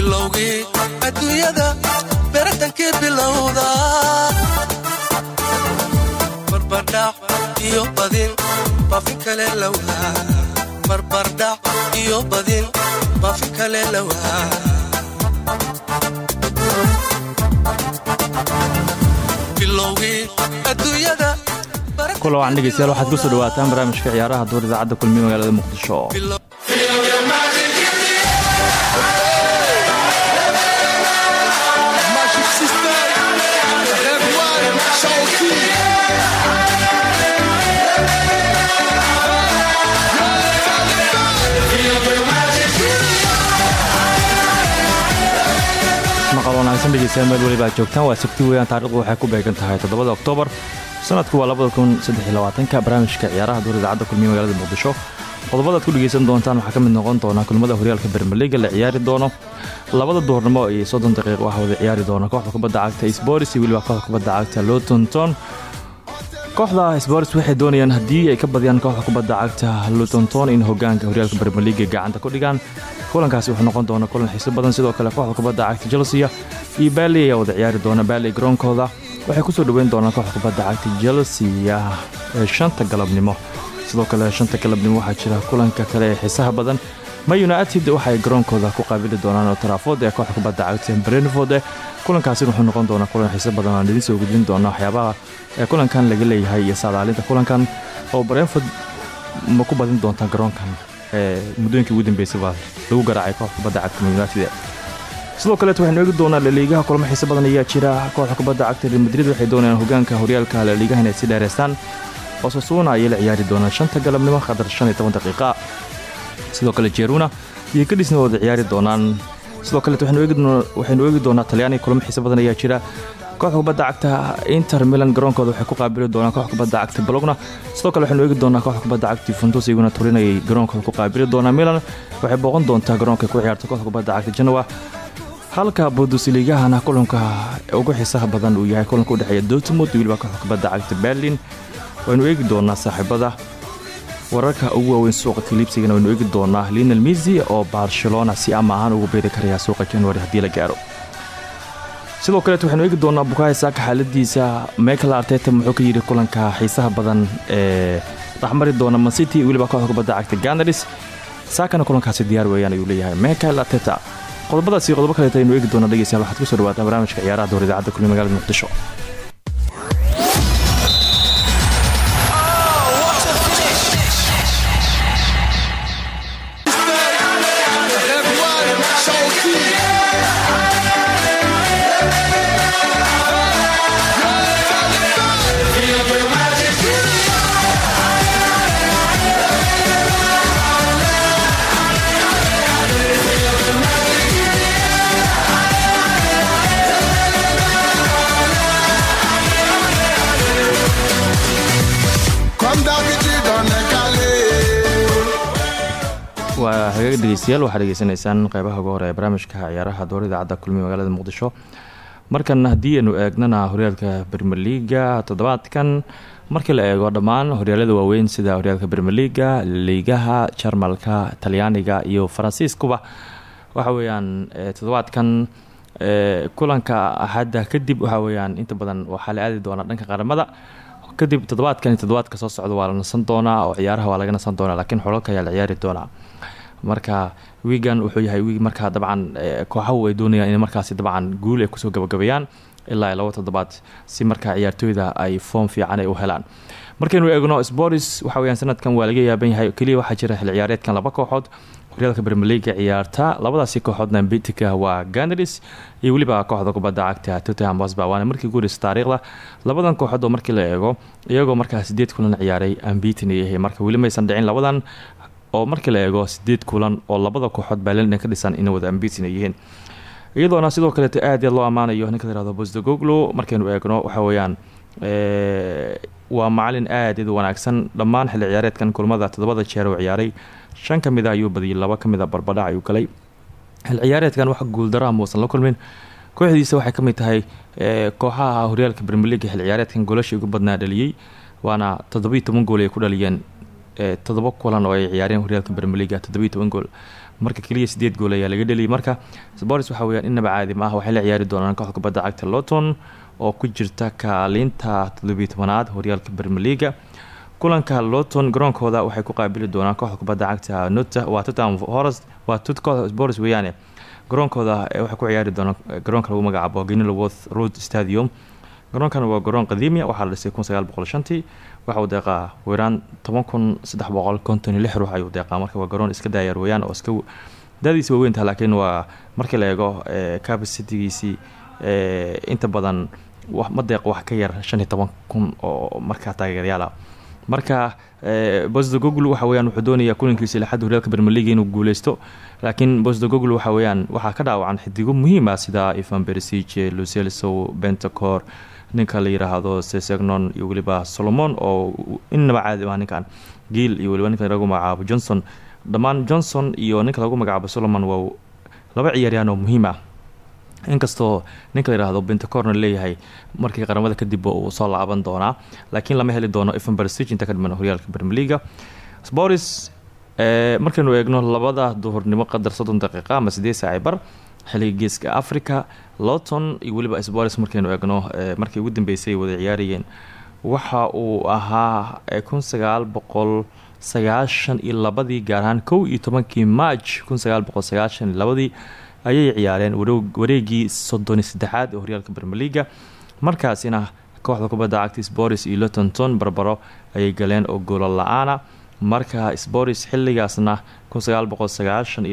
bilowgii adduunyada beratankii bilowda. Barbardhac iyo badin baafin kale lawaa barbardhac iyo badin baafin kale lawaa bilowgii adduunyada kula wacan dhegeystayaal waxaad ku soo dhawaataan barnaamijka ciyaaraha duur idaacadda kulmiye magaalada muqdisho dhegeystayaal meel weliba aad joogtaan waa sabti weeyaan taarikhdu waxay ku beegan tahay toddobada oktoobar. Sanadku waa labada kun saddeylabaatanka barnaamijka ciyaaraha duur idaacadda kulmiye magaalada muqdisho. Qodobadaad ku dhegeysan doontaan waxaa ka mid noqon doona kulmada horyaalka bermeliga la ciyaari doono. Labada duurnimo iyo soddon daqiiq waxaa wada ciyaari doona kooxda kubadda cagta sboris iyo weliba kooxda kubadda cagta lotonton kooxda sboris waxay doonayaan haddii ay ka badiyaan kooxda kubadda cagta lutonton in hogaanka horyaalka bermeliga gacanta ku dhigaan kulankaasi wuxuu noqon doona kulan xiiso badan. Sidoo kale kooxda kubadda cagta chelsea iyo baali ayaa wada ciyaari doona baali garoonkooda waxay ku soo dhoweyn doonaan kooxda kubadda cagta chelsea ee shanta galabnimo. Sidoo kale shanta galabnimo waxaa jira kulanka kale ee xiisaha badan. Ma united waxaay garoonkooda ku qaabili doonaan oo taraafod ee kooxda kubadda cagta brenford kulankaasi wuxuu noqon doonaa kulan xiiso badan aan idiin soo gudbin doona waxyaabaha ee kulankan laga leeyahay iyo saadaalinta kulankan oo brenford ma ku badin doontaa garoonkan muddooyinkii ugu dambeysay baa lagu garaacay kooxda kubadda cagta united. Sidoo kaleet waxaynu eegi doonaa laliigaha kulamo xiiso badan ayaa jira. Kooxda kubadda cagta real madrid waxay doonayaan hogaanka horyaalka laliigaha inay si dheereystaan oo sasuuna ayay la ciyaari doonaan shanta galabnimo qadar shan iyo sidoo kale jeruna iyo kadhisna wada ciyaari doonaan. Sidoo kaleet waxaynu eegi doonaa talyaaniga kulamo xiiso badan ayaa jira kooxda kubadda cagta inter milan garoonkooda waxay ku qaabili doonaan kooxda kubadda cagta bologna. Sidoo kale waxaynu eegi doonaa kooxda kubadda cagta yuventus iyaguna turin ayay garoonkooda ku qaabili doonaa milan waxay booqan doontaa garoonka ku ciyaarta kooxda kubadda cagta janowa halka bundusligahana kulanka ugu xiisaha badan uu yahay kulanka udhexeeya dortmund weliba kooxda kubadda cagta berlin. Waynu eegi doonaa saaxiibada wararka ugu waaweyn suuqa kaliibsigana waynu eegi doonaa linal misi oo barcelona si ama ahaan ugu beeri karaya suuqa januari haddii la gaaro sidoo kaleet waxaynu eegi doonaa bukaaya saaka xaaladiisa. Michael arteta muxuu ka yidhi kulanka xiisaha badan ee dhexmari doona mancity weliba kooxda kubadda cagta ganaris saakana kulankaasi diyaar weeyaan ayuu leeyahay. Michael arteta qodobadaas iyo qodobo kaleet aynu eegi doonaa dhegeystayaal. Waxaad ku soo dhawaataan barnaamijka ciyaaraha door idaacadda kulmi magaalada muqdisho hagaag dhegeystayaal waxaad dhegeysanaysaan qeybaha ugu hore ee barnaamijka ciyaaraha door idaacadda kulmiye magaalada muqdisho. Markan haddii aynu eegnana horyaalka bermeliga toddobaadkan markii la eego dhammaan horyaalada waaweyn sida horyaalka bermeliga liigaha jarmalka talyaaniga iyo faransiiskuba waxa weeyaan toddobaadkan kulanka axadda kadib waxa weyaan inta badan waxaa la aadi doonaa dhanka qaramada. Kadib toddobaadkan toddobaadka soo socda waa la nasan doonaa oo ciyaaraha waa laga nasan doonaa laakiin xolalka ayaa la ciyaari doonaa marka wiigan wuxuu yahay wiig markaa dabcan kooxahu ay doonayaan in markaasi dabcan guul ay ku soo gabagabeeyaan ilaa laba toddobaad si markaa ciyaartooyda ay foom fiican ay u helaan. Markaynu eegno sporis waxa weyaan sanadkan waa laga yaaban yahay keliya waxaa jira xil ciyaareedkan laba kooxood. Horyaalka bermeliga ciyaarta labadaasi kooxoodna bitika waa ganaris iyo weliba kooxda kubadda cagta tottenham hotspur waana markii guureysa taariikhda. Labadan kooxood oo markii la eego iyagoo markaa sideed kulan ciyaaray ambitin yahay marka weli maysan dhicin labadan oo markii la eego sideed kulan oo labada kooxood baa ka dhisan inay wada ambitin yihiin. Iyadoona sidoo kaleeto aad aad loo ammaanayo ninka la yihahdo bosdogoglo markaynu eegno waxa weeyaan waa macalin aad id wanaagsan. Dhammaan xilli ciyaareedkan kulmada toddobada jeer oo ciyaaray. Shan ka mid a ayuu badiyay laba ka mid a barbadhac ayuu galay. Xil ciyaareedkan wax guuldaraha muusan la kulmin. Kooxdiisa waxay ka mid tahay kooxaha horyaalka bermeliga xil ciyaareedkan golashii ugu badnaa dhaliyey waana toddobiiy toban gool ay ku dhaliyeen toddoba kulan oo ay ciyaareen horyaalka bermeliga toddobiiy toban gool. Marka keliya sideed gool ayaa laga dheliyay marka spors waxa weyaan inaba caadi ma ah waxay la ciyaari doonaan kooxda kubadda cagta loton oo ku jirta kaalinta toddobiyi tobanaad horyaalka bermeliga kulanka loton garoonkooda waxay ku qaabili doonaan kooxda kubadda cagta nota waa tottenham forest waa kooxda spors weeyaane garoonkooda waxay ku ciyaari doonaan garoonka lagu magacaabo genilworth road stadium. Garoonkan waa garoon qadiimiya waxaa la dhisay kun sagaal boqol shantii waxa uu deeqaa weeraan toban kun saddex boqol konton iyo lix ruux ayuu deeqaa. Marka waa garoon iska daayar weyaan oo iska daadiisi waa weyntaha laakiin waa markii la eego capacitigiisii inta badan ma deeq wax ka yar shan iyo toban kun oo markaa taageeryaala marka bosdogogl waxa weyaan wuxuu doonayaa kulankiisa lixaad horyaalka bermeliga inuu guuleysto. Laakiin bosdogogl waxa weyaan waxaa ka dhaawacan xidigo muhiim ah sida ivan bersige lucelso bentacor ninka la yiraahdo sesegnon iyo weliba solomon oo innaba caadi ah ninkan giil iyo weliba ninka lagu magacaabo johnson. Dhammaan johnson iyo ninka lagu magacaabo solomon waa laba ciyaaryahan oo muhiim ah. Inkastoo ninka la yihahdo leeyahay markii qaramada kadib uu soo laaban doonaa laakiin lama heli doono evan bersig inta ka dhiman horyaalka bermeliga sporis markaynu eegno labada duhurnimo qadar soddon daqiiqa ama sideed saaci bar geeska africa loton iyo weliba sporis markaynu eegno markii ugu dambeysay wada ciyaarayeen waxa uu ahaa kun sagaal boqol sagaashan iyo labadii gaar ahaan tobankii march kun sagaal labadii ayay ciyaareen wareegii soddoni saddexaad ee horyaalka bermeliga markaasina kooxda kubadda cagta sporis iyo lotonton barbaro ayay galeen oo goolo la'aana marka sporis xiligaasna kun sagaal boqol sagaashan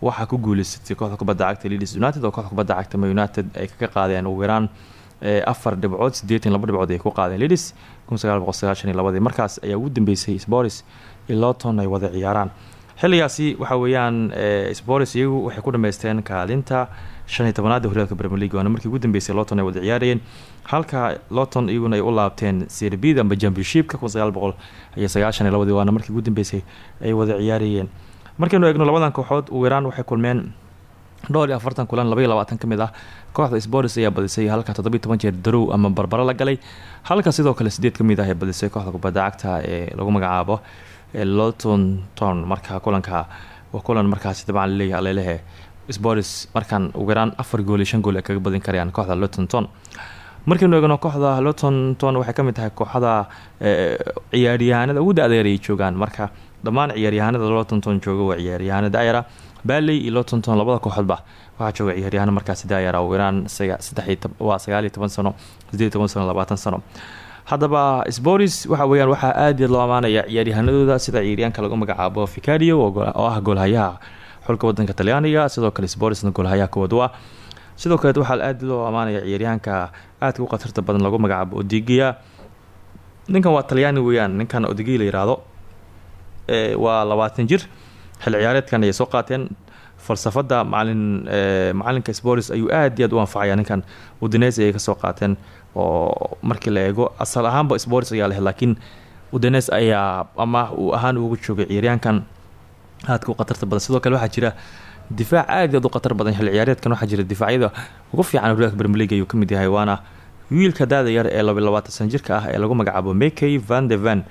waxaa ku guuleysatay kooxda kubadda cagta leeds united oo kooxda kubadda cagta united ay kaga qaadeen ugu yaraan afar dhibcood sideetan laba dhibcood ay ku qaadeen leeds kun sagaal boqol sagaashan iyo labadii. Markaas ayaa ugu dambeysay sporis iyo ay wada ciyaaraan. Xiligaasi waxa weeyaan sporis iyagu waxay ku dhameysteen kaalinta shan iyo tobanaad horyaalka bermelig waana markii ugu dambeysay loton ay wada ciyaarayeen. Halka loton iyaguna ay u laabteen serbid amba championshipka kun sagaal boqol waana markii ugu dambeysay ay wada ciyaarayeen markaynu eegno labadan kooxood yaraan waxay kulmeen dhowr iyo afartan kulan laba iyo labaatan ka mid ah. Kooxda sporis ayaa badisay halka toddobiyi toban jeer darow ama barbaro la galay. Halka sidoo kale sideed ka ah ee badisay kooxda kubadda cagta ee lagu magacaabo loton ton marka kulanka waa kulan markaasi dabcan la leeyahay alelehe sporis markaan ugu yaraan afar gool iyo shan gool ay kaga badin karayaan kooxda loton ton markaynu eegno kooxda loton ton waxay ka mid tahay kooxda ciyaaryahanada ugu da-deeray joogaan. Marka dhammaan ciyaaryahanada lotonton jooga waa ciyaaryahanada dayara baley iyo lotonton labada kooxoodba waxaa jooga ciyaaryahan markaasi dayara ugu yaraan waa sagaaliyo toban sano sideed toban sano labaatan sano. Haddaba sporis waxa weyaan waxaa aad loo amaanaya ciyaaryahanadooda sida ciyaaryaanka lagu magacaabo ficario oo ah goolhayaha xulka wadanka talyaaniga sidoo kale sporisna goolhayaha koodu ah sidoo kale waxaa aad loo amaanaya ciyaaryahanka aadka u khatarta badan lagu magacaabo odigia ninkan waa talyaani weyaan ninkan odigi la yiraahdo waa labaatan jir. Xil ciyaareedkan ayay soo qaateen. Falsafada macalin macalinka sporis ayuu aad iyo aad u anfacaya ninkan. Udines ayay ka soo qaateen oo markii la eego asal ahaanba sporis ayaa leh laakiin udenes ayaa ama uu ahaan ugu joogay ciyaaryaankan aadka u khatarta badan. Sidoo kale waxaa jira difaac aad aad u khatar badan. Xil ciyaareedkan waxaa jira difaacyada ugu fiican horyaalka bermelig ayuu ka mid yahay waana wiilka daada yar ee laba labaatan jirka ah ee lagu magacaabo makey van de van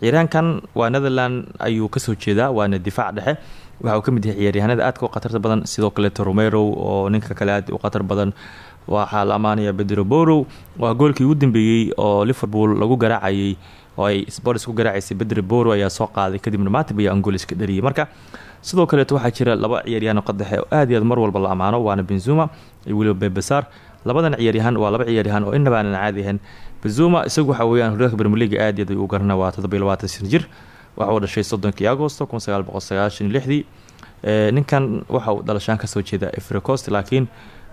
ciyaaryaankan waa netherland ayuu ka soo jeedaa waana difaac dhexe. Waxa uu ka mid yahay ciyaaryahanada aadka u khatarta badan sidoo kaleeto romero oo ninka kale aad u khatar badan waxaa la amaanaya bedro waa goolkii ugu dambeeyey oo liverpool lagu garaacayay oo ay spors ku garaacaysay bedre borow ayaa soo qaaday kadibna matib ayaa angoliska dhaliyay. Marka sidoo kaleeto waxaa jira laba ciyaaryahan qadaxe oo aad iyo aad mar walba la amaano waana benzuma iyo weliba bebesar labadan ciyaaryahan waa laba ciyaaryahan oo inaba aanan caadi ahayn. Benzuma isagu waxa weeyaan horyaalka bermeliga aad iyo aad u garana waa toddobiyo labaatan san jir. Waxa uu dhashay soddonkii agosto kun sagaal boqol sagaashan iyo lixdii. Ninkan waxa uu dhalashaan ka soo jeeda efricost laakiin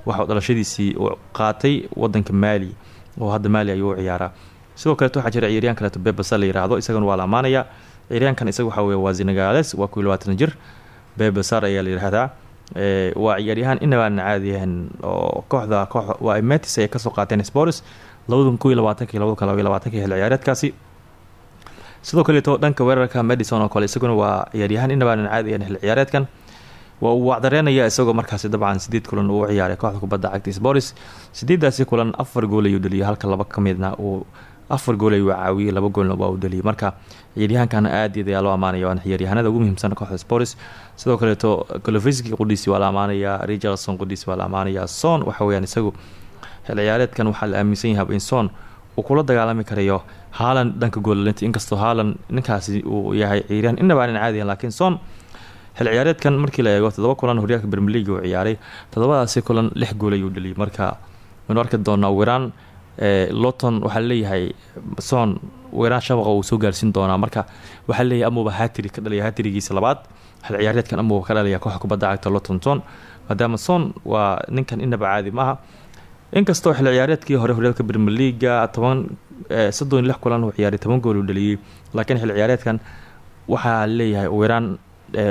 waxa uu dhalashadiisii qaatay wadanka maali oo hadda maali ayuu u ciyaaraa. Sidoo kaleeto waxaa jira ciyaaryahan kaleeto bebasa la yiraahdo isagana waa la amaanaya. Ciyaaryahankan isaga waxa wey waa waa kuiyo labaatan jir. Ayaa la waa ciyaaryahaan inabaanan caadiyahan oo kooxda koox waa metis ay ka soo qaateen spors labada kun iyo labaatanki labada kun labaiyo labaatanki xil ciyaareedkaasi sidoo kaleeto dhanka weerarka madison oo kale isaguna waa ciyaaryahaan inabaanan caadiyahan xil ciyaareedkan waa uu wacdareenaya isagoo markaasi dabcan sideed kulan uu ciyaaray kooxda kubadda cagta sporis sideedaasi kulan afar gool ayuu dhaliyay halka laba ka midna uu afar gool ayuu caawiyey laba goolna waa uu dhaliyay. Marka ciyaaryahankana aad iyo ayaa loo amaanaya waana ciyaaryahanada ugu muhiimsan kooxda sports. Sidoo kaleeto goloveski qudhiisi waa la amaanaya richardson qudhiisi waa la son waxa weyaan isagu xil ciyaareedkan la aaminsan yahay in son uu kula dagaalami karayo haalan dhanka goolalinta inkastoo haalan ninkaasi uu yahay ciyaaryahan inaba aanan caadiyan laakiin son xil ciyaareedkan markii la eego todoba kulan horyaalka bermelig uu ciyaaray todobadaasi kulan lix gool ayuu dhaliyay. Marka waynu arki doonaa wiraan loton waxaa leeyahay son wiraan shabaqa uu soo gaarsiin doonaa. Marka waxaa leeyahay amuuba hatiri ka dhalaya hatirigiisa labaad. Xil ciyaareedkan amuuba ka dhalaya kooxa kubadda cagta loton son. Maadaama son waa ninkan inaba caadi maaha. Inkastoo xil ciyaareedkii hore horyaalka bermeliga toban soddon lix kulan uu ciyaaray toban gool uu dhaliyey laakiin xil ciyaareedkan waxaa leeyahay wiraan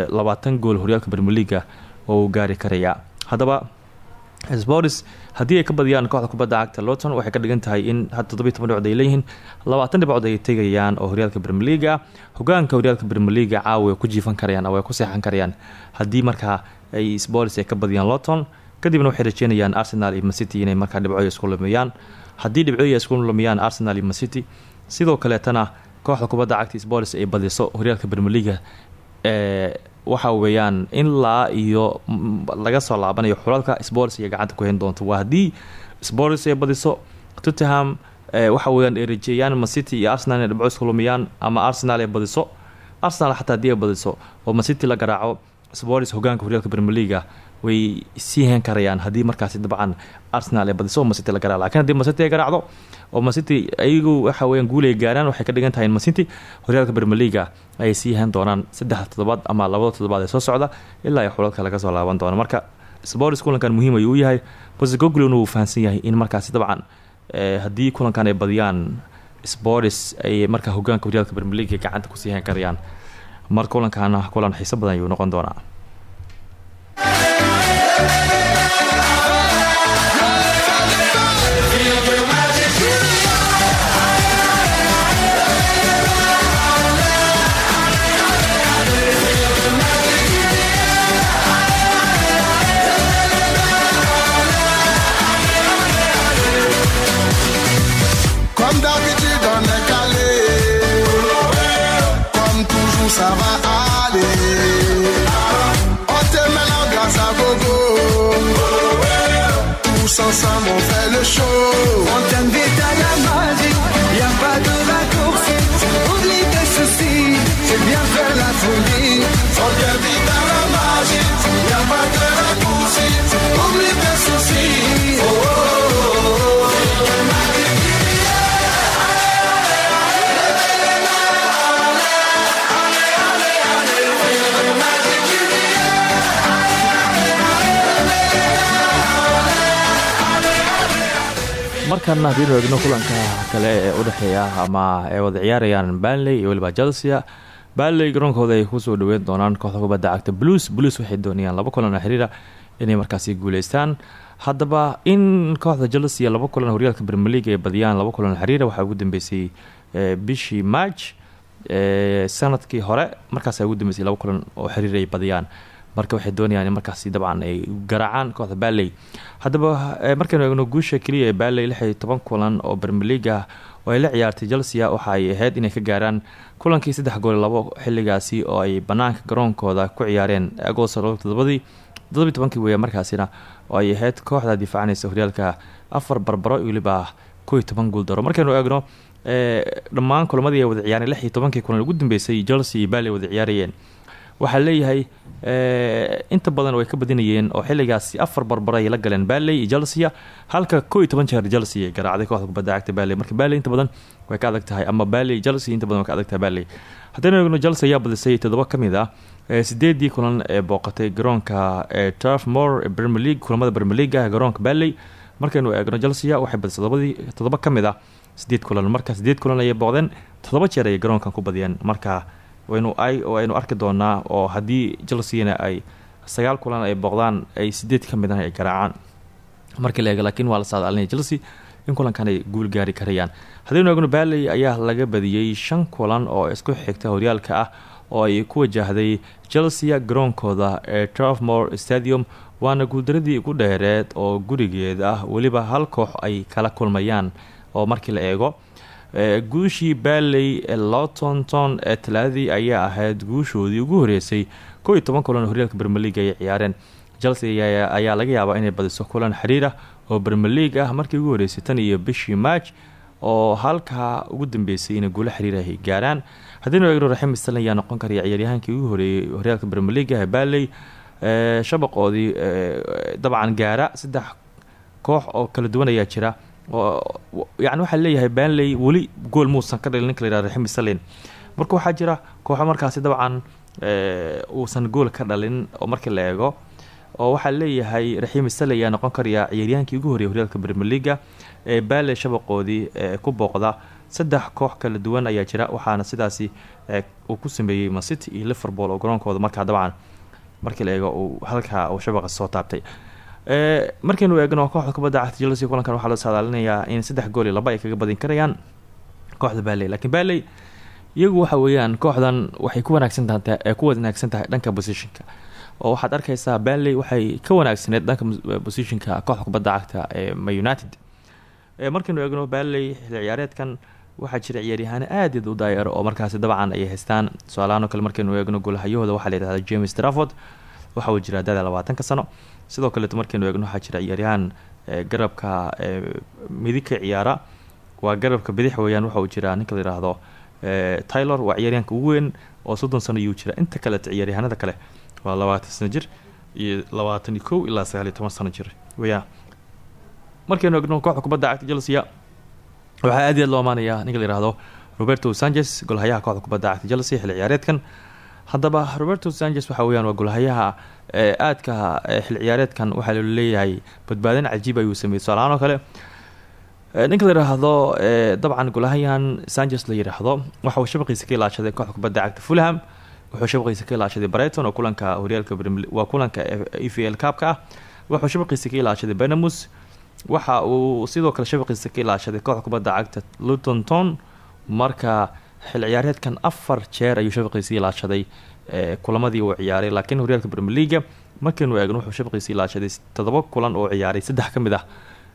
labaatan gool horyaalka bermeliga oo uu gaari karayaa. Haddaba sports haddii ay ka badiyaan kooxda kubadda cagta loton waxay ka dhigan tahay in toddobiy toban dhibcood ay leeyihiin labaatan dhibcood ay tegayaan oo horyaalka bermeliga hogaanka horyaalka bermeliga caawa ku jiifan karayaan oo ay ku seexan karayaan. Haddii markaa ay sports ay ka badiyaan loton kadibna waxay rajeynayaan arsenal iyo macity inay markaa dhibcoy isku lumiyaan haddii dhibcoy isku lumiyaan arsenal iyo macity sidoo kaleetana kooxda kubadda cagta sports ay badiso horyaalka bermeliga ee waxa weeyaan ilaa iyo laga soo laabanayo xulalka sports iyo gacanta ku hen doonto. Waa haddii sports ay badiso tottenham waxa weyaan ay rajeeyaan macity iyo arsenal inay dhibco isku lumiyaan ama arsenal ay badiso. Arsenal xataa haddii ay badiso oo macity la garaaco sports hogaanka horyaalka bermeliga way sii hen karayaan haddii markaasi dabcan arsenal ay badiso oo macity la garaaco lakiin haddii macity ay garaacdo oo macity ayagu waxa weyan guul ay gaaraan waxay ka dhigan tahay in macity horyaalka bermeliga ayay sii hen doonaan saddex toddobaad ama labada toddobaad ee soo socda ilaa ay xulalka laga soo laaban doono. Marka sports kulankan muhiim ayuu u yahay. Bosgoglona wuu fahamsan yahay in markaasi dabcan haddii kulankan ay badiyaan sports ay markaa hogaanka horyaalka bermeliga gacanta ku sii hen karayaan mar kulankaana kulan xiiso badan ayuu noqon doonaa markana haddiinu eegno kulanka kale ee udhexeeya ama ay wada ciyaarayaan banley iyo weliba chelsea banley garoonkooda ay ku soo dhaweyn doonaan kooxda kubadda cagta blues. Blues waxay doonayaan laba kulan oo xiriira inay markaasi guuleystaan. Haddaba in kooxda chelsea laba kulan horyaalka bermeliga ay badiyaan laba kulan oo xiriira waxaa ugu dambeysay bishii march sannadkii hore. Markaas ugu dambeysay laba kulan oo xiriir ay badiyaan marka waxay doonayaan in markaasi dabcan ay garaacaan kooxda baley haddaba markaynu eegno guusha keliya ee baley lix iyo toban kulan oo bermeliga oo ay la ciyaartay chelsea waxa ay ahayd inay ka gaaraan kulankii saddex gool labo xiligaasi oo ay banaanka garoonkooda ku ciyaareen. Agost todobadii todobiy tobankii markaasina oo ay ahayd kooxda difaacanaysa horyaalka afar barbaro weliba kow iyo toban guul daro. Markaynu eegno dhammaan kulamadii ay wada ciyaareen lix iyo kulan ugu dambeysay chelsea iyo baley wada ciyaarayeen waxaa leeyahay inta badan way ka badinayeen oo xiligaasi afar barbaro ay la galeen baley iyo chelsea halka koo iyo toban jeer chelsea ay garaacday kooxda kubadda cagta baley marka baley inta badan way ka adag tahay ama baley chelsea inta badan way ka adag tahay baley haddaynu eegno chelsea ayaa badisay toddoba ka mid ah sideedii kulan ee booqatay garoonka ee turfmore ee premier league kulamada premier league ah garoonka baley markaynu eegno chelsea waxay badisay todobadii toddoba ka ah sideed kulan. Marka sideed kulan ayay booqdeen toddoba jeer ayay garoonkan ku badiyeen. Marka waynu aynu arki doonaa oo haddii chelseana ay sagaal kulan ay booqdaan ay sideed ka mid ay garaacaan. Markii la laakiin waa la saadaalinaya chelsea in kulankan ay guul gaari karayaan. Haddaynu eegno baley ayaa laga badiyey shan kulan oo isku xigta horyaalka ah oo ay ku wajahday chelsea garoonkooda ee turfmore stadium. Waana guuldaradii ugu dheereed oo gurigeed ah. Weliba hal koox ay kala kulmayaan oo markii la eego guushii baley lotonton ee talaadadii ayaa ahayd guushoodii ugu horeysay kow iyo toban kulan horyaalka bermeliga ay ciyaareen. Chelsea ayaa laga yaabaa inay badiso kulan xiriir ah oo bermelig ah markii ugu horeysay tan iyo bishii maaj oo halkaa ugu dambeysay inay guulo xiriir ay gaaraan. Haddiinu eegno raxim stalin ayaa noqon karaya ciyaaryahaankii ugu horeeyey horyaalka bermeliga ee baley shabaqoodii dabcan gaara saddex koox oo kala duwan ayaa jira yani waxaa leeyahay banley weli gool muusan ka dhalin ninka la yihahdo raxim stalin marka waxaa jira kooxo markaasi dabcan uusan gool ka dhalin markii la eego oo waxaa leeyahay raxiim stalin ayaa noqon karaya ciyaaryahaankii ugu horeeyay horyaalka bermeliga ee baley shabaqoodii ku booqda. Saddex koox kala duwan ayaa jira waxaana sidaasi uu ku sameeyey mancity iyo liverpool oo garoonkooda markaa dabcan. Markii la eego halkaa uu shabaqa soo taabtay markaynu eegno kooxda kubadda cagta chelsea kulankan waxaa loo saadaalinayaa in saddex gool iyo laba ay kaga badin karayaan kooxda baley laakiin baley iyagu waxa weeyaan kooxdan waxay ku wanaagsan tahay ee ku wanaagsan tahay dhanka positionka. Oo waxaad arkaysaa baley waxay ka wanaagsaneed dhanka positionka kooxda kubadda cagta ee ma united. Markaynu eegno baley ciyaareedkan waxaa jira ciyaaryahaano aad u daayaro oo markaasi dabcan ay haystaan. Tusaalahaan oo kale markaynu eegno golahayahooda waxaa la yidhahda james trafford waxa uu jiraa dada labaatanka sano. Sidoo kaleeto markaynu eegno waxaa jira ciyaaryahaan garabka midig ka ciyaara. Waa garabka bidix weeyaan waxa uu jiraa ninka la yidhaahdo taylor waa ciyaaryahanka ugu weyn oo soddon sano iyuu jira inta kaleeto ciyaaryahanada kale waa labaatan sano jir iyo labaatan iyo kow ilaa sagaal iyo toban sano jir weyaan markaynu eegno kooxda kubadda cagta chelsea waxaa aad iyo aad loo amaanayaa ninka la roberto sanchez golhayaha kooxda kubadda cagta chelsea xilli ciyaareedkan haddaba roberto sanchez waxa weyaan waa golhayaha aadka xilli ciyaareedkan waxaa leeyahay badbaadin cajiib ayuu sameeyey. Tusaalahaan kale ninka la yidhaahdo dabcan golahayan sanchez la yidhaahdo waxa uu shabaqiisa ka ilaashaday kooxda kubadda cagta fulham wuxuu shabaqiisa ka ilaashaday brighton oo kulanka horyaalka waa kulanka e v l ah. Wuxuu shabaqiisa ka ilaashaday benamus waxa uu sidoo kale shabaqiisa ka ilaashaday kooxda kubadda cagta lutonton marka xil ciyaareedkan afar jeer ayuu shabaqiisa ilaashaday kulamadii uu ciyaaray. Laakiin horyaalka brmeliga markaynu eegno wuxuu shabaqiisa ilaashaday todoba kulan oo ciyaaray saddex ka mid ah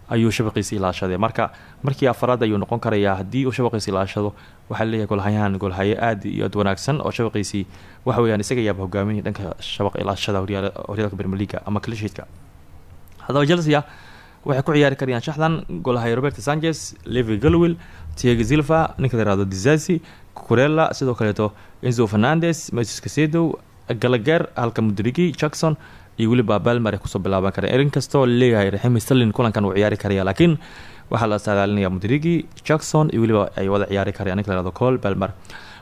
ayuu shabaqiisa ilaashaday. Marka markii afaraad ayuu noqon karayaa haddii uu shabaqiisa ilaashado waxaa leeyahay golhayahan golhaye aad iyo aad wanaagsan oo shabaqiisii waxa weyaan isaga yaaba hogaaminaya dhanka shabaq ilaashada horyaalka brmeliga ama clishiidka haddaba chelsea waxay ku ciyaari karayaan shaxdan golhaye robert sanchez levi galwill tiago zilva ninka la yihahdo dizasi kurela sidoo kaleeto enzo fernandes moses casedo galager halka mudrigi jackson iyo weliba balmer ay ku soo bilaaban kareen inkastoo la leeyahay raxim stalin kulankan uu ciyaari karaya laakiin waxaa la saadaalinaya mudrigi jackson iyo weliba ay wada ciyaari karayaan ninka la yihahdo col balmer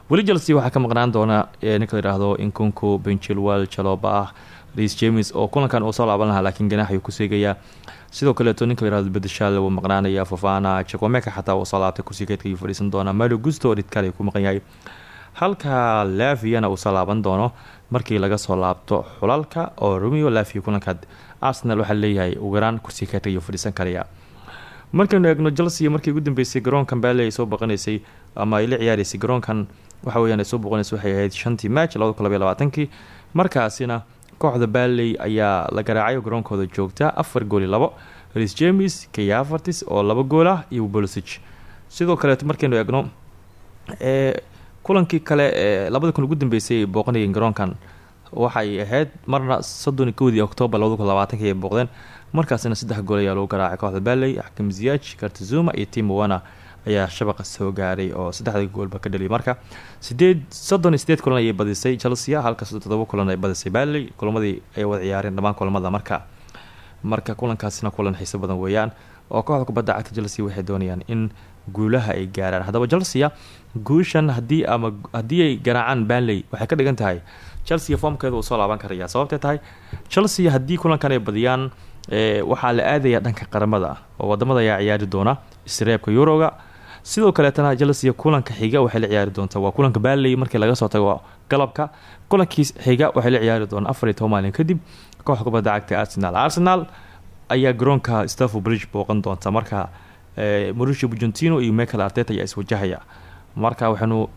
weli chelsea waxaa ka maqnaan doona ninka la yihahdo inkunku benchilwell jaloba ah ris james oo kulankan uu soo laaban lahaa laakiin ganaax ayuu ku seegayaa sidoo kaleeto ninka la yihahdo bedeshaal wuu maqnaanaya fofana. Jacomeka xataa uu soo laabtay kursi keedka ayuu fadhiisan doonaa mario gusto oo dhidkaal ku maqan halka laviana uu soo laaban doono markii laga soo laabto xulalka oo romeo lavia kulanka arsenal waxaa leeyahay ugu yaraan kursi keedka ayuu fadhiisan karaya markaynu eegno chelsea markii ugu dambeysay garoonkan baale ay soo baqanaysay ama ay la ciyaareysay garoonkan waxa weyaan soo boqonaysay waxay ahayd shantii labaatankii. Markaasina kooxda baley ayaa la garaacay oo garoonkooda joogta afar gooli labo. Ris james kayafartis oo laba gool ah iyo bolosig sidoo kaleeto markaynu eegno kulankii kale ee labada kun ugu dambeysay ay booqanayeen garoonkan waxay ahayd marna soddon iyo kowdii octoobar labada kun labaatanki ay booqdeen. Markaasina saddex gool ayaa lagu garaacay kooxda baley xakim ziyaaj kartazuma iyo timowana ayaa shabaqa soo gaaray oo saddexda goolba ka dhaliyay marka sideed soddon iyo sideed kulan ayay badisay. Chelsea halka todoba kulan ay badisay. Baley kulamadii ay wada ciyaareen dhammaan kulamada. Marka marka kulankaasina kulan xiiso badan weeyaan. Oo kooxda kubadda cagta chelsea waxay doonayaan in guulaha ay gaaraan. Haddaba chelsea guushan haddii ama haddii ay garaacaan banley waxay ka dhigan tahay. Chelsea foomkeeda soo laaban karaya sababtay tahay chelsea haddii kulankan ay badiyaan waxaa la aadaya dhanka qaramada oo waddamada ayaa ciyaari doona isreebka yuroga sidoo kaleetana chelsea kulanka xiga waxay la ciyaari doontaa. Waa kulanka baley markii laga soo tago galabka. Kulankii xiga waxay la ciyaari doonaa afar iyo toban maalin kadib kooxda kubadda cagta arsenal. Arsenal ayaa garoonka stafford bridge booqan doonta. Marka mauricio bujentino iyo michael artet ayaa iswajahaya marka waxaynu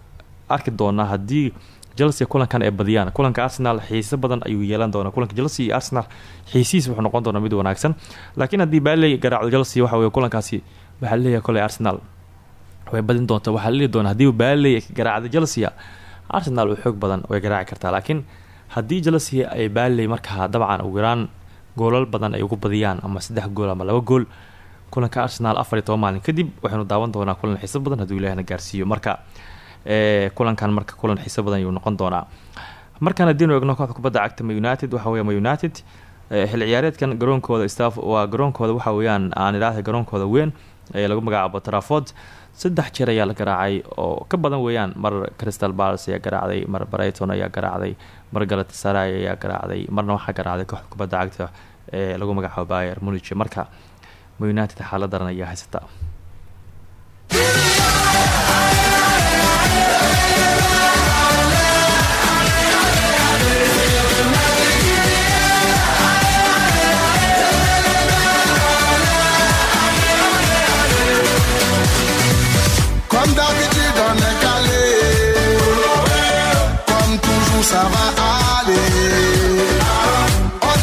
arki doonaa haddii chelsea kulankan ay badiyaan. Kulanka arsenal xiise badan ayuu yeelan doonaa. Kulanka chelsea arsenal xiisihiis wuxuu noqon doonaa mid wanaagsan. Laakiin haddii baley garaacdo chelsea waxa wey kulankaasi waxaa leeyahay koley arsenal way badin doonta waxaa la dhihi doona haddii baaley garaacda chelsea arsenal oo xoog badan way garaaci kartaa. Laakiin haddii chelsea ay baaley markaa dabcan ugu yaraan goolal badan ay ugu badiyaan ama saddex gool ama laba gool kulanka arsenal afar iyo toban maalin kadib waxaynu daawan doonaa kulan xiiso badan hadduu ilahna gaarsiiyo. Marka kulankan marka kulan xiiso badan ayuu noqon doonaa. Markaan haddiinu egno kooxda kubadda cagta united waxa weya united xil ciyaareedkan garoonkooda staff waa garoonkooda waxa weeyaan aan idhaahda garoonkooda weyn ee lagu magacaabo traford saddex jeer ayaa la garaacay oo ka badan weeyaan mar crystal bals ayaa garaacday mar brighton ayaa garaacday mar galatasaray ayaa garaacday marna waxaa garaacday kooxda kubadda cagta ee lagu magacaabo bayer munich. Marka ma united xaalad daran ayaa haysata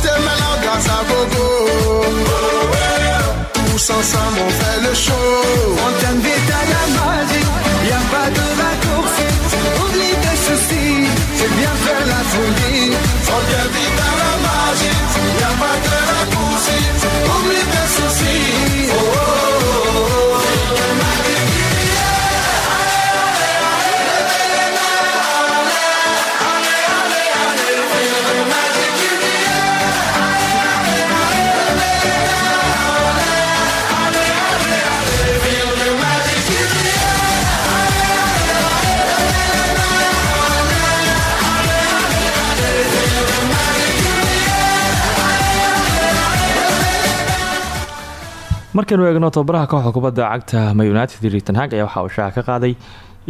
te met la glace à gogo. Tous ensemble, on fait le show. On t'invite à la magie, y a pas de raccourci. Oublie tes soucis, c'est bien faire la folie. On t'invite à la magie. Y a pas de markaynu eegno tobabaraha kooxda kubadda cagta ma united ritanhag ayaa waxa uu shaaca qaaday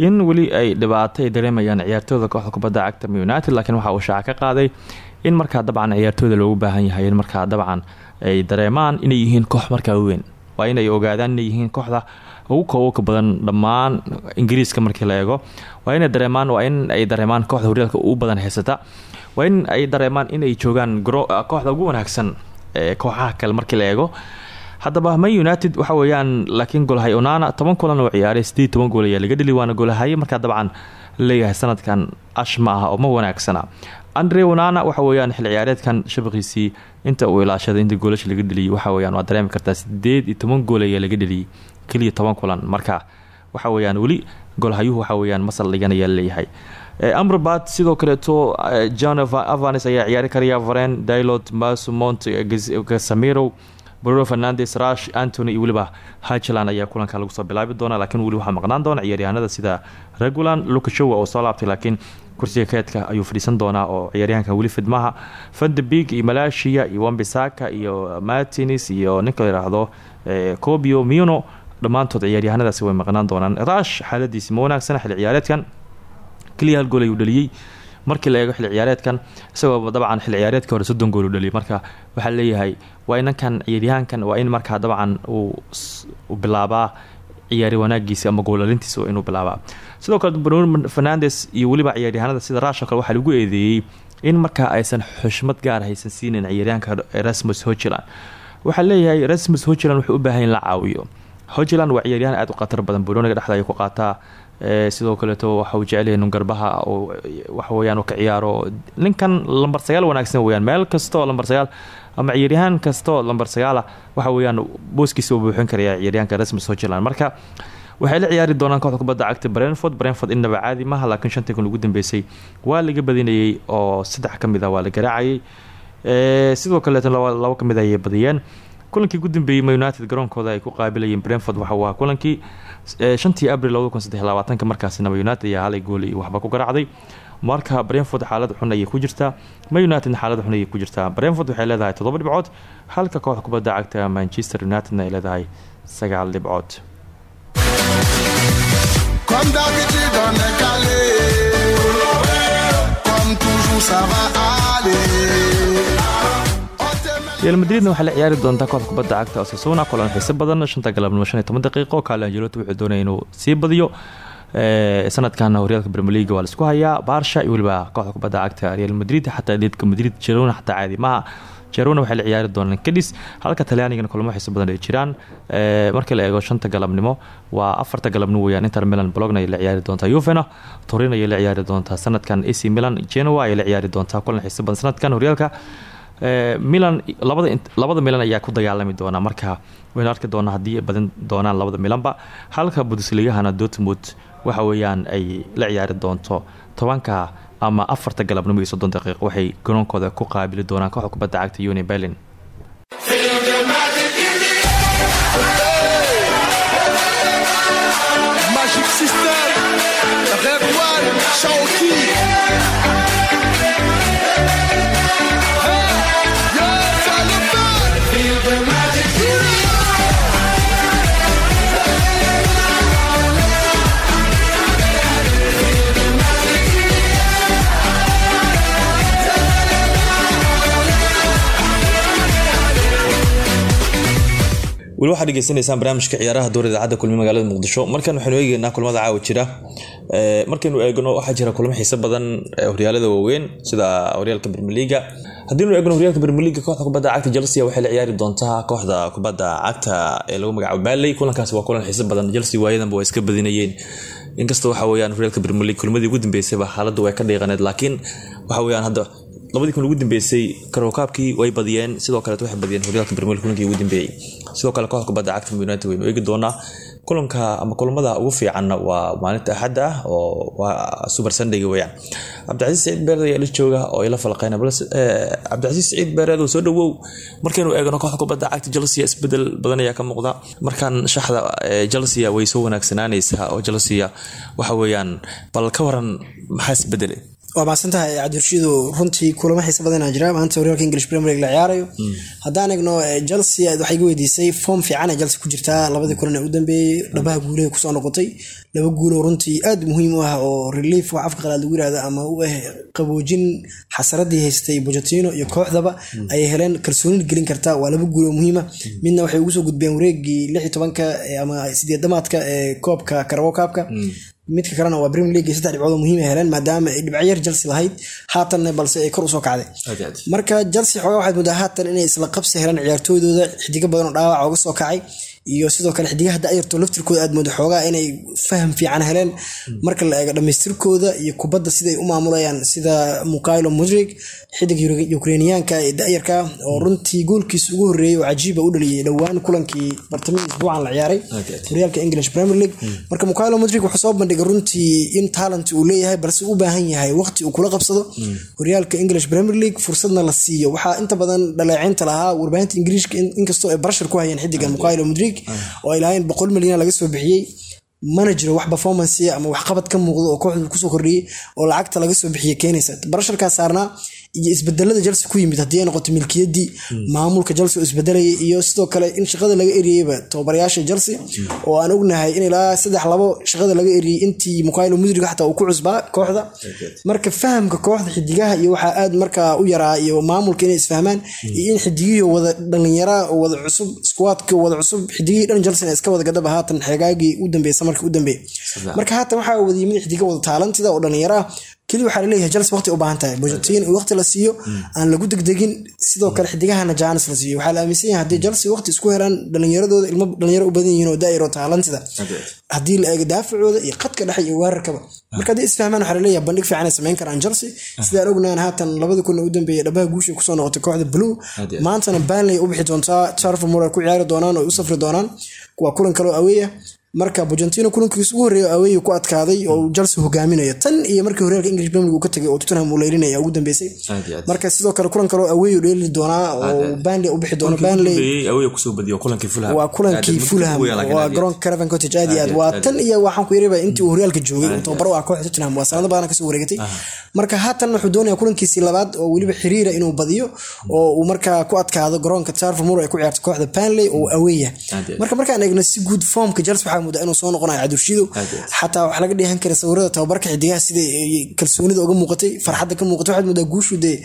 in weli ay dhibaato ay dareemayaan ciyaartooyda kooxda kubadda cagta ma united laakiin waxa uu shaaca qaaday in markaa dabcan ciyaartooyda loogu baahan yahay in markaa dabcan ay dareemaan inay yihiin koox markaa weyn waa inay ogaadaan inay yihiin kooxda ugu koobabka badan dhammaan ingiriiska markii la eego. Waa inay dareemaan waa in ay dareemaan kooxda horyaalka ugu badan haysata waa in ay dareemaan inay joogaan kooxda ugu wanaagsan ee kooxaha kale markii la eego haddaba man united waxa weeyaan laakiin goolhay onana toban kulan oo ciyaaray sideed toban ayaa laga dheli waana goolhaye markaa dabcan leeyahay sanadkan ash oo ma wanaagsana. Andre onana waxa weeyaan xil ciyaareedkan shabaqiisii inta uu ilaashaday inta goolasha laga dheliyay waxa weyaan waad dareemi kartaa sideed iyo ayaa laga dheliyay keliya toban kulan. Marka waxa weyaan weli goolhayuhu waxa weyaan masal dhigan leeyahay. Amrabat sidoo kaleeto john avanes ayaa ciyaari karaya varen dilot masmont gasamiro bruno fernandes rash antony iyo weliba hajeland ayaa kulanka lagu soo bilaabi doona laakiin weli waxaa maqnaan doona ciyaaryahanada sida regulan lukashowa oo soo laabtay laakiin kursiga keedka ayuu fadhiisan doonaa oo ciyaaryahanka weli fidmaha. Vandebig iyo malaysia iyo wambisaka iyo martins iyo ninka la yidhaahdo cobio mino dhammaantood ciyaaryahanadaasi way maqnaan doonaan. Rash xaaladiisi ma wanaagsana xil ciyaareedkan keliya hal gool ayuu dhaliyey markii la eego xil ciyaareedkan isagoo dabcan xil ciyaareedka hore soddon gool u dhaliyay marka waxaa leeyahay waa inankan ciyaaryahaankan waa in markaa dabcan uu bilaabaa ciyaari wanaagiisa ama goolalintiisa inuu bilaabaa. Sidoo kale bruno fernandes iyo weliba ciyaaryahanada sida raasho kale lagu eedeeyey in markaa aysan xushmad gaar haysan siinin ciyaaryahanka rasmus hojeland waxaa leeyahay rasmus hojeland wuxuu u baahan in la caawiyo. Hojeland waa ciyaaryahan aad u khatar badan broniga dhexda ay ku qaataa sidoo kaleeto waxa uu jecelyahay nun garbaha waxaweyaan ka ciyaaro. Ninkan lambar sagaal wanaagsan weyaan meel kastaoo lambar sagaal ama ciyaaryahaan kastaoo lambar sagaala waxa weyaan booskiisa uu buuxin karaya ciyaaryahanka rasmus hojeland marka waxay la ciyaari doonaan kooxda kubadda cagta brentford. Brentford innaba caadi maha laakiin shantii kun ugu dambeysay waa laga badinayay oo saddex ka mid ah waa la garaacayay. Sidoo kaleeto labo ka mid ayay badiyeen. Kulankii ugu united garoonkooda ay ku qaabilayeen brentford waxa uu ahaa kulankii shantii abril labada kun saddex labaatanka markaasina ma united ayaa halay gool iyo waxba ku garaacday. Marka brentford xaalad xun ayay ku jirtaa. Ma unitedna xaalad xun ayay ku jirtaa. Brentford waxay leedahay toddoba dhibcood halka kooxda kubadda cagta manchester unitedna ay leedahay sagaal dhibcood real madridna waxay la ciyaari doontaa kooxda kubadda cagta osasuna kulan xiise badan shanta galabnimo shan iyo toban daqiiqo kaale angelotti wuxuu doonaya inuu sii badiyo. Sanadkan horyaalka premier league waa la isku hayaa. Barsha iyo weliba kooxda kubadda cagta real madrid xataa atletico madrid girona xataa caadi maaha jerona waxay la ciyaari doonaan kadis. Halka talyaanigana kulamo xiiso badan ay jiraan. Eh, markii la eego shanta galabnimo waa afarta galabnimo weyaan inter milan bologna ay la ciyaari doontaa. Yuvena torin ayay la ciyaari doontaa. Sanadkan ac milan genoa ayay la ciyaari doontaa. Kulan xiiso badan sanadkan horyaalka Eh, milan labada labada milan ayaa ku dagaalami doona marka waynu arki doonaa haddii ay badin doonaan labada milanba halka bundesligahana dortmund waxa weeyaan ay la ciyaari doonto tobanka ama afarta galabnimo iyo soddon daqiiq waxay garoonkooda ku qaabili doonaan kooxda kubadda cagta uni berlin weli waxaad dhegeysanaysaan barnaamijka ciyaaraha dowr idaacadda kulmi magaalada muqdisho. Markan waxaynu eegeynaa kulamada caawa jira. Ee, markaynu eegno waxaa jira kulamo xiiso badan ee horyaalada waaweyn sida horyaalka bermeliga haddiinu eegno horyaalka bermeliga kooxda kubadda cagta chelsea waxay la ciyaari doontaa kooxda kubadda cagta ee lagu magacaabo balley kulankaasi waa kulan xiiso badan. Chelsea waayadanba waa iska badinayeen. Inkasta waxa weeyaan horyaalka bermelig kulmadii ugu dambeysayba xaaladdu way ka dhiiqaneed laakiin waxa weeyaan hadda labadii kun ugu dambeysay karokaabkii way badiyeen sidoo kaleet waxay badiyeen horyaalka bermel kulankii ugu dambeeyey sidoo kale kooxda kubadda cagta united waynu eegi doonaa. Kulanka ama kulamada ugu fiicanna waa maalinta axadda ah oo waa super sundayga weeyaan. Cabdicasiis siciid beered ayaa la jooga oo ila falqeyna balse eh, cabdicasiis siciid beereed oo soo dhawow. Markaynu eegno kooxda kubadda cagta chelsea isbeddel badan ayaa ka muuqda. Markan shaxda eh, chelsea way soo wanaagsanaanaysaa oo chelsea waxa weeyaan bal ka waran maxaa isbedele waa mahadsantahay cabdirashiido runtii kulamo xiisa badanaa jira maanta horyaalka english premier league la ciyaarayo. Haddaan egno eh, chelsea waxay iga weydiisay form fiican ee chelsea ku jirtaa labadii kulan ee u dambeeyey dhabaha guulaha ku soo noqotay. Laba guuloo runtii aad muhiim u ah oo relief wax afka qalaad lagu yiraahdo ama u ah qaboojin xasaradii haystay bojatino iyo kooxdaba ayay heleen kalsooni gelin kartaa waa laba guuloo muhiima. Midna waxay ugu soo gudbeen wareegii lix iyo tobanka eh, ama sideedamaadka ee koobka karabo kaabka midka kalena waa premier league saddex dhibcood oo muhiim ay heleen maadaama ay dhibco yar chelsea lahayd haatanna balse ay kor u soo kacday. Marka chelsea xoogaa waxaad moodaa haatan inay isla qabsi helaan ciyaartooydooda xidigo badan oo dhaawac uga soo kacay iyo sidoo kale xidigaha da'yarto laftirkooda aad moodo xoogaa inay faham fiican heleen. Marka la eego dhamaystirkooda iyo kubadda siday u maamulayaan sida mukailo mudrig xidig ukrainiyaanka ee da'yarka ah oo runtii goolkiisa ugu horreeyay oo cajiiba u dhaliyay dhowaan kulankii bartamihii isbuucan la ciyaaray horyaalka english premier league. Marka mukailo mudrig wuxuu soo bandhigay runtii in talent uu leeyahay balse u baahan yahay waqti uu kula qabsado. Horyaalka english premier league fursadna la siiyo. Waxaa inta badan dhaleeceynta lahaa warbaahinta ingiriishka in- inkastoo ay barashar ku hayeen xidigan mukailo mudrig oo ay lahayn boqol milyan laga soo bixiyey. Mana jiro wax performance ama waxqabad ka muuqdo oo kooxdu ku soo kordhiyey oo lacagta laga soo bixiye keenaysa barasharkaa saarnaa iyo isbedelada chelsea ku yimid haddii ay noqoto milkiyadii maamulka chelsea oo isbedelayay iyo sidoo kale in shaqada laga eriyeyba tababarayaasha chelsea oo aan ognahay in ilaa saddex labo shaqada laga eriyey intii mukailo mudrig xataa uu ku cusbaa kooxda. Marka fahamka kooxda xidigaha iyo waxaa aad markaa u yaraa iyo maamulka inay isfahmaan iyo in xidigihii wada dhalinyara oo wada cusub squadka wada cusub xidigihii dhan chelsea iska wada gadaba haatan xegaagii u dambeeyay samarkii u dambeeyay marka haatan waxaa wada yimid xidiga wada taalantida oo dhalinyaro ah keli waxaa la leeyahay chelsea waqti u baahan tahay bojotin in waqti la siiyo aan lagu degdegin sidoo kale xidigahana jaanis la siiyo. Waxaa la aaminsan yahay haddii chelsea waqti isku helaan dhalinyaradooda ilmo dhalinyaro u badan yihiin oo daa'ir oo taalantida haddii la eego daafacooda iyo qadka dhexe iyo weerarkaba marka haddii isfahmaan waxaa la leeyahay bandhig fiican ay samayn karaan chelsea sidaan ognahan haatan labada kun u dambeeyay dhabaha guusha ku soo noqotay kooxda blue. Maantana banley u bixi doontaa ay ku ciyaari doonaan oo u safri doonaan. Waa kulan kale oo aweeya marka bojantino kulankiisa ugu horreeya aweeyu ku adkaaday oo uu hogaaminayo tan iyo markii horyaalka english premier ka tagay oo tottenham uu leylinaya ugu dambeysay. Marka sidoo kale kulan kale oo aweeyu dheeli doonaa oo banley u bixi doono banley waa kulankii fulham. Waa garoonka caravan cottage. Aad iyo aad waa tan iyo waxaan ku yariba intii uu horyaalka joogay. Tababaro u ah kooxda tottenham. Waa sanado badan ka soo wareegatay marka haatan wuxuu doonaya kulankiisii labaad oo weliba xiriira inuu badiyo oo uu markaa ku adkaado garoonka charlesmore ay ku ciyaarto kooxda banley oo aweeya marka markaan eegno si guud foomka chelsea waxaa mudda inuu soo noqonayo aad. xataa wax laga dheehan kara sawirada tababarka xidigaha sida ay kalsoonida uga muuqatay farxadda ka muuqatay waxaad moodaa guushu dee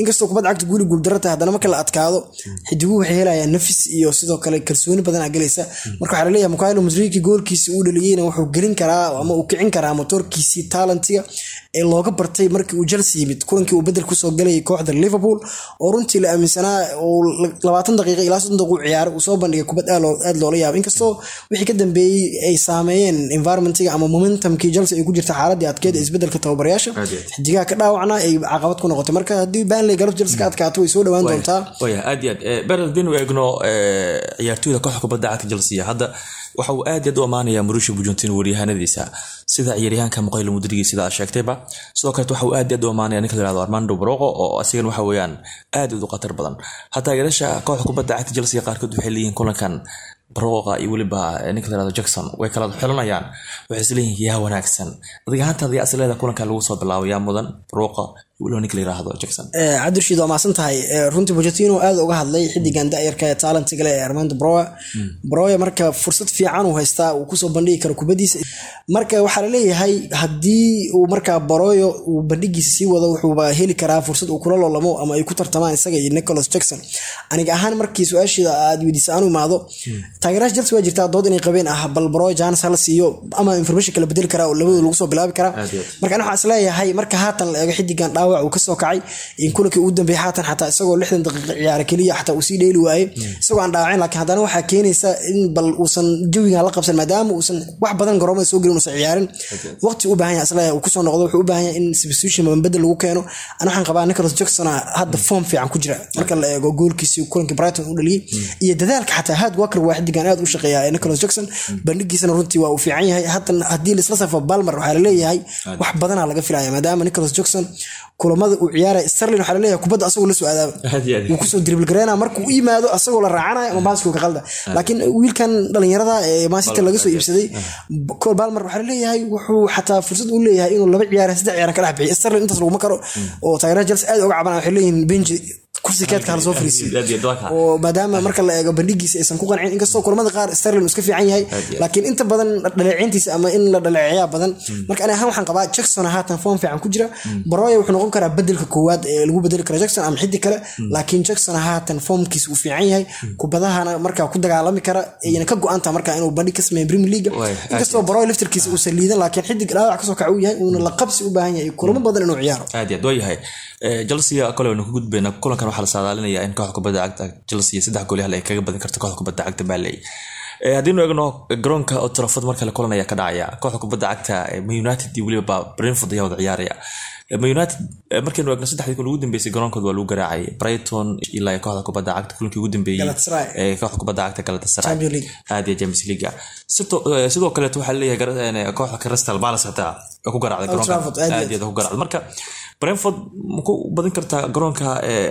inkastoo kubadda cagta guuli guuldaro tahay haddana marka la adkaado xidiguhu waxay helayaan nafis iyo sidoo kale kalsooni badan aa gelaysa marka waxaa la leeyahay mukailo musriki goolkiisa uu dhaliyeyna wuxuu gelin karaa ama uu kicin karaa motoorkiisii talentiga ee looga bartay markii uu Chelsea yimid. Kulankii uu bedel ku soo galayay kooxda Liverpool oo runtii la aaminsanaa labaatan daqiiqo ilaa soddon daqiiqo u ciyaaray uu soo bandhigay kubad aad loo- aad loola yaabo. Inkastoo wixii ka dambeeyey ay saameeyeen environmentiga ama momentumkii Chelsea ay ku jirta xaaladii adkeed ee isbeddelka tababarayaasha Aad aad. xidigaha ka dhaawacna ay caqabad ku noqotay. Marka haddii Burnley galab Chelsea ka adkaato way soo dhawaan doontaa. aad aad. Eh, beryl hadaynu eegno eh, ciyaartooyda kooxda kubadda cagta chelsea hadda waxa uu aad iyo aad u amaanaya mauricio pochettino waryahanadiisa sida ciyaaryahanka muqayl mudrigi sida aad sheegtayba sidoo kaleet waxa uu aad iyo aad u amaanaya ninka la yihahdo armando broco oo asigan waxa weeyaan aad u khatar badan. Hataa yeelasha kooxda kubadda cagta chelsea qaarkood waxay leeyihiin kulankan broqa iyo weliba ninka la yihahdo jackson way kala xilanayaan waxay isleeyihiin yaa wanaagsan. Adiga ahaantaada yaa isleeda kulankan lagu soo bilaabo yaa mudan broqa cabdirashiid waa maasan tahay Eh, runtii Pochettino aad uga hadlay xidigan da'yarka ee talentiga leh ee Armando Broya. Broya marka fursad fiican uu haystaa uu ku soo bandhigi karo kubadiisa marka waxaa la leeyahay haddii uu markaa Broyo uu bandhigiisa sii wado wuxuuba heli karaa fursad uu kula loolamo ama ay ku tartamaan isaga iyo Nicholas Jackson. Aniga ahaan markii su'aashiida aad weydiisay aanu imaado taageerayaasha Chelsea waa jirtaa dood inay qabeen ah bal Broya Janis hala siiyo ama information kala bedeli karaa oo labadooda lagu soo bilaabi karaa. Marka waxaan is leeyahay marka haatan la eego xidigan dhaawac uu ka soo kacay. In kulankii ugu dambeeyay haatan xataa isagoo lixdan daqiiqo ciyaara keliya xataa uu sii dheeli waayey. Isagoo aan dhaawacin laakiin haddana waxaa keenaysa in bal uusan jawiga la qabsan maadaama uusan wax badan garoomada soo gelin uusan ciyaarin. Waqti u baahan yahay is leeyahay uu ku soo noqdo wuxuu u baahan yahay in substitution ama bedel lagu keeno. Ana waxaan qabaa Nicholas Jackson hadda form fiican ku jira. Marka la eego goolkiisii kulankii Brighton u dhaliyay. Iyo dadaalka xataa Hard Walker waa xidigan aad u shaqeeya ee Nicholas Jackson. Bandhigiisana runtii waa uu fiican yahay. Haatan haddii la isla safo Palmer waxaa la leeyahay. Wax badanaa laga filaya maadaama Nicholas Jackson kulamada uu ciyaaray Sterling waxaa la leeyahay kubadda asagoo la soo aadaaba. Wuu ku soo dribble gareynaa markuu u yimaado asagoo la raacanayo ama baaskuu ka qalda. Laakiin wiilkan dhalinyarada ee Man City laga soo iibsaday Cole Palmer waxaa la leeyahay wuxuu xataa fursad u leeyahay inuu laba ciyaar saddex ciyaar ka dhex bixiyo Sterling intaas laguma karo. Oo taageeraha Chelsea aad uga cabanaya waxay leeyihiin benji kursi keedka hala soo fariisiyo Aad iyo aad waa kaa. oo maadaama marka la eego bandhigiisa aysan ku qancin inkastoo kulamada qaar Sterling uu iska fiican yahay laakiin inta badan dhaleeceyntiisa ama in la dhaleeceeyaa badan. Marka ani ahaan waxaan qabaa Jackson haatan form fiican ku jira. Broya wuxuu noqon karaa bedelka koowaad ee lagu bedeli karo Jackson ama xiddi kale. Laakiin Jackson haatan formkiisa uu fiican yahay. Kubadahana markaa ku dagaalami kara ayna ka go'an tahay markaa inuu bandhig ka sameeyo Premier aad inkastoo Broya laftirkiisa uu saliidan laakiin xiddig dhaawac ka soo kaca uu yahay uuna la qabsi u baahan yahay kulamo badan inuu ciyaaro Eh, waxaa la saadaalinaya in kooxda kubadda cagta chelsea saddex gool iyo hal ay kaga badin karto kooxda kubadda cagta baaley haddiinu eegno garoonka Old Trafford marka la kulan ayaa ka dhacaya kooxda kubadda cagta eh, United iyo weliba Brentford ayaa wada ciyaaraya. Eh, United eh, markaynu eegno saddexdii kun ugu dambeysay garoonkooda waa lagu garaacay Brighton ilaa kooxda kubadda cagta kulankii ugu dambeeyey kooxda kubadda cagta Galatasaray aad iyo Champions League sidoo eh, sidoo kale waxaa leeyahay eh, kooxda Crystal Palace hataa ku garaacday garoonka aad iyo ku garaacday marka Brentford ma ku badin kartaa garoonka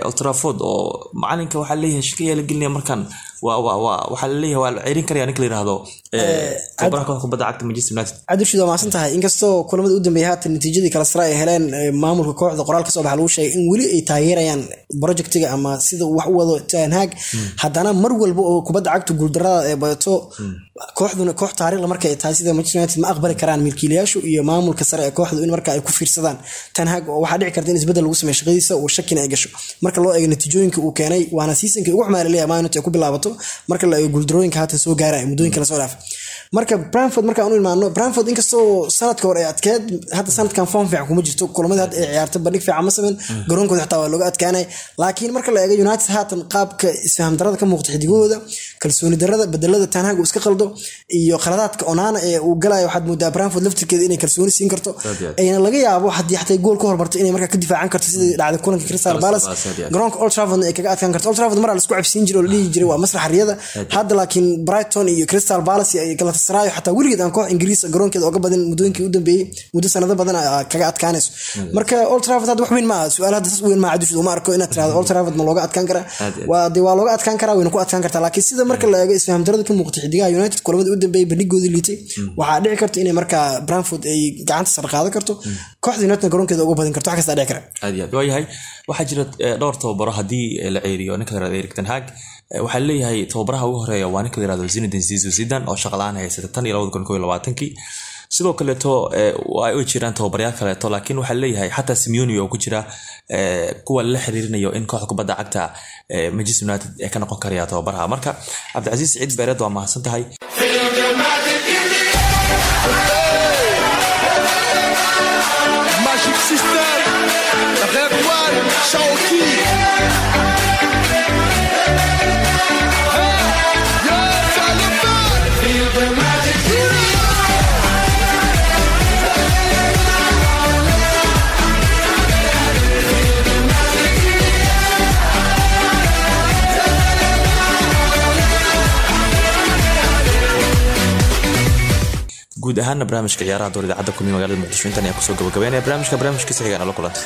Old Trafford oo macalinka waxaa leeyahay shaqo yaa la gelinaya markan waxaa la leeyahay waa la ceerin karaya ninka la yiraahdo ee tababaraha kooxda kubadda cagta Manchester United cabdirashiid waa maasan tahay inkastoo kulamada u dambeeyay haatan natiijadii kala sare ay heleen eh, maamulka kooxda qoraal ka soo baxa lagu sheegay in weli ay taageerayaan projectiga ama sida uu wax u wado Ten Hag. Haddana mar walba oo kubadda cagta guuldarada ay badato kooxduna koox taariikhda marka ay tahay sida Manchester United ma aqbali karaan milkiilayaashu iyo maamulka sare ee kooxdu in marka ay ku fiirsadaan. Ten Hag oo waxaa dhici karta in isbeddel lagu sameeyo shaqadiisa oo shakina ay gasho. Marka loo eego natiijooyinka uu keenay waana seasonkii ugu xumaa leeyahay United ay ku bilaabato. Marka la eego guuldarooyinka haatan soo gaaraya muddooyinka la soo dhaafay marka Brentford marka aanu imaano Brentford inkastoo sanadka hore ay adkeed hadda sanadkan form fiican kuma jirto kulamada hadda ay ciyaartay bandhig fiican ma sameyn garoonkooda xitaa waa looga adkaanay. Laakiin marka la eego United haatan qaabka isfaham darada ka muuqata xidigooda kalsooni darada bedelada Ten Hag uu iska qaldo iyo khaladaadka Onana ee uu galayo waxaad moodaa Brentford laftirkeeda inay kalsooni siin karto ayna laga yaabo haddii xataa gool ka hormarto inay markaa ka difaacan karto sidii dhacday kulanka Crystal Palace. garoonka Old Trafford ay kaga adkaan karto. Old Trafford mar la isku cabsiin jiray oo la dhihi jiray waa masrax riyada hadda laakiin Brighton iyo Crystal Palace iyo Galatasaray xataa weligeed aan koox Ingiriis ah garoonkeeda uga badan muddooyinkii u dambeeyay muddo sanado badan ay kaga adkaanayso. Marka Old Trafford hadda wax weyn ma aha su'aal hadda saas u weyn ma cadushu uma arko inaad tiraahdo Old Trafford ma looga adkaan karaa. Waa de waa looga adkaan karaa wayna ku adkaan kartaa. Laakiin sida marka la eego isfaham darada ka muuqata xidigaha United kulamada u dambeeyay bandhigoodii liitay waxaa dhici karta inay markaa Brentford ay gacanta sar qaadan karto kooxda United garoonkeeda uga badin karto wax kasta dhici kara aad iyo aad waa yahay waxaa jira eh, dhowr tababaro haddii eh, la ceeriyo ninka la yiraahdo Erik ten Hag Eh, waxaa leeyahay tababaraha ugu horreeya waa ninka la yiraahdo Zinedine Zidane oo shaqo la'aan haysata tan iyo 2021 sidoo kaleeto eh, waa ay jiraan tababarayaal kaleeto laakiin waxaa leeyahay xataa Simeone oo ku jira kuwa la xiriirinayo in kooxda kubadda cagta Manchester United ee ka noqon karaya tababaraha. Marka Cabdicasiis Saciid Beereed waa mahadsan tahay Magic System, Red One, Shaoki. Guud ahaana barnaamijka ciyaaraha door idaacadda kulmiye magaalada muqdisho intan ayaa ku soo gabagabeynaya barnaamijka. Barnaamijkiisa xigaan la kulantay